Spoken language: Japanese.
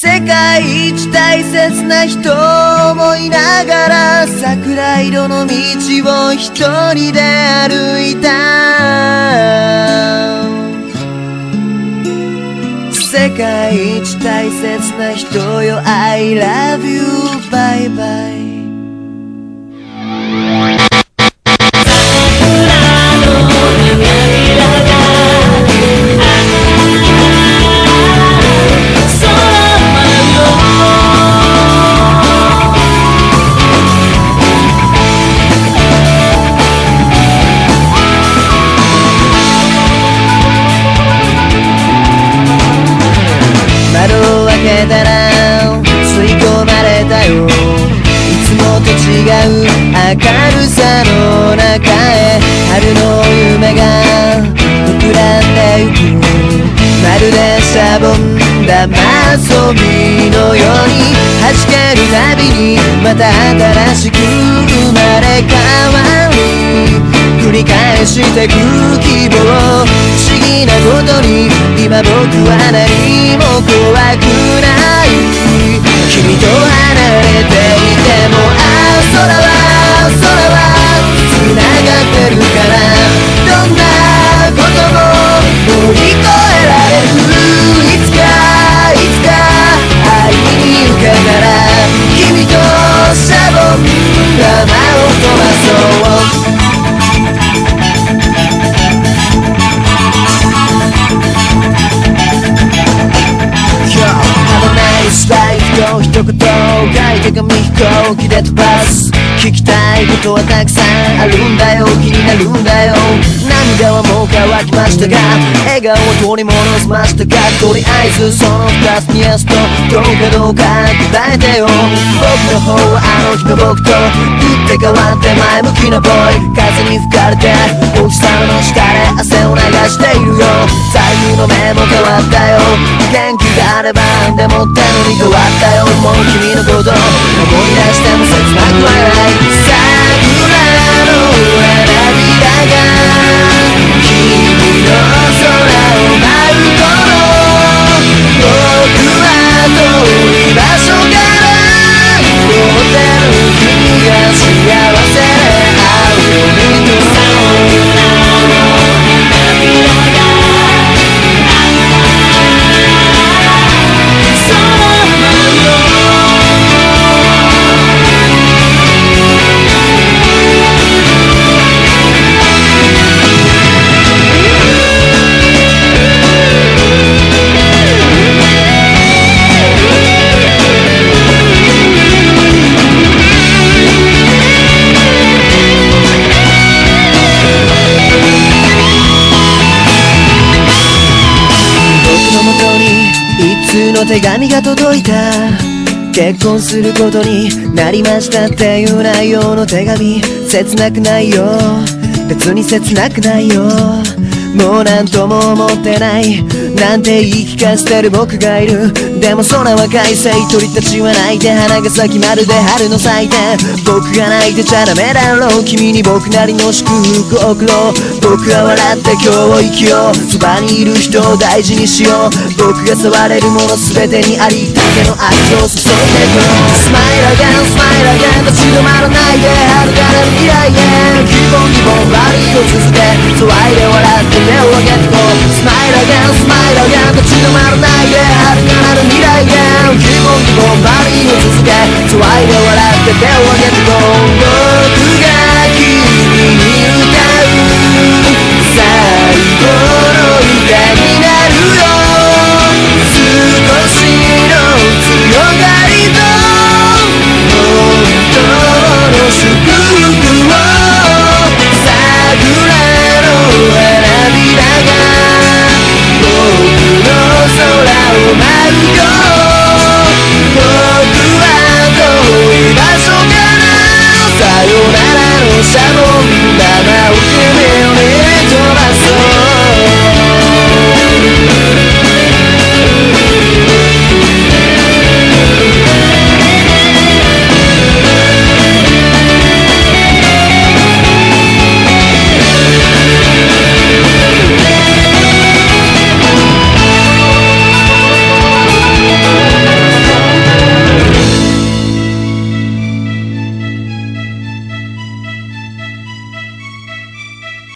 世界一大切な人を思いながら桜色の道を一人で歩いた世界一大切な人よ。I love you. Bye bye. よいつもと違う明るさの中へ春の夢が膨らんでゆくまるでシャボン玉遊びのように弾けるたびにまた新しく生まれ変わり繰り返してく希望不思議なことに今僕は何も怖くないフと一言書いて紙飛行機で飛ばす。聞きたいことはたくさんあるんだよ。気になるんだよ。涙はもう乾きましたが笑顔を取り戻しましたがとりあえずその二つにやすとどうかどうか答えてよ。僕の方はあの日の僕と打って変わって前向きなボーイ。風に吹かれてお日様の下で汗をしているよ。左右の目も変わったよ。元気があればでもったのに変わったよ。もう君のこと思い出しても切なくはない。桜の上のもとに一通の手紙が届いた結婚することになりましたっていう内容の手紙切なくないよ。別に切なくないよ。もう何とも思ってない。なんて言い聞かせてる僕がいるでも空は快晴鳥たちは泣いて花が咲きまるで春の祭典僕が泣いてちゃダメだろう。君に僕なりの祝福を送ろう僕は笑って今日を生きよう。そばにいる人を大事にしよう。僕が触れるもの全てにありったけの愛情を注いでくスマイル again スマイル again 立ち止まらないで遥かな未来へ。希望希望ラリーを続け。騒いで笑って手を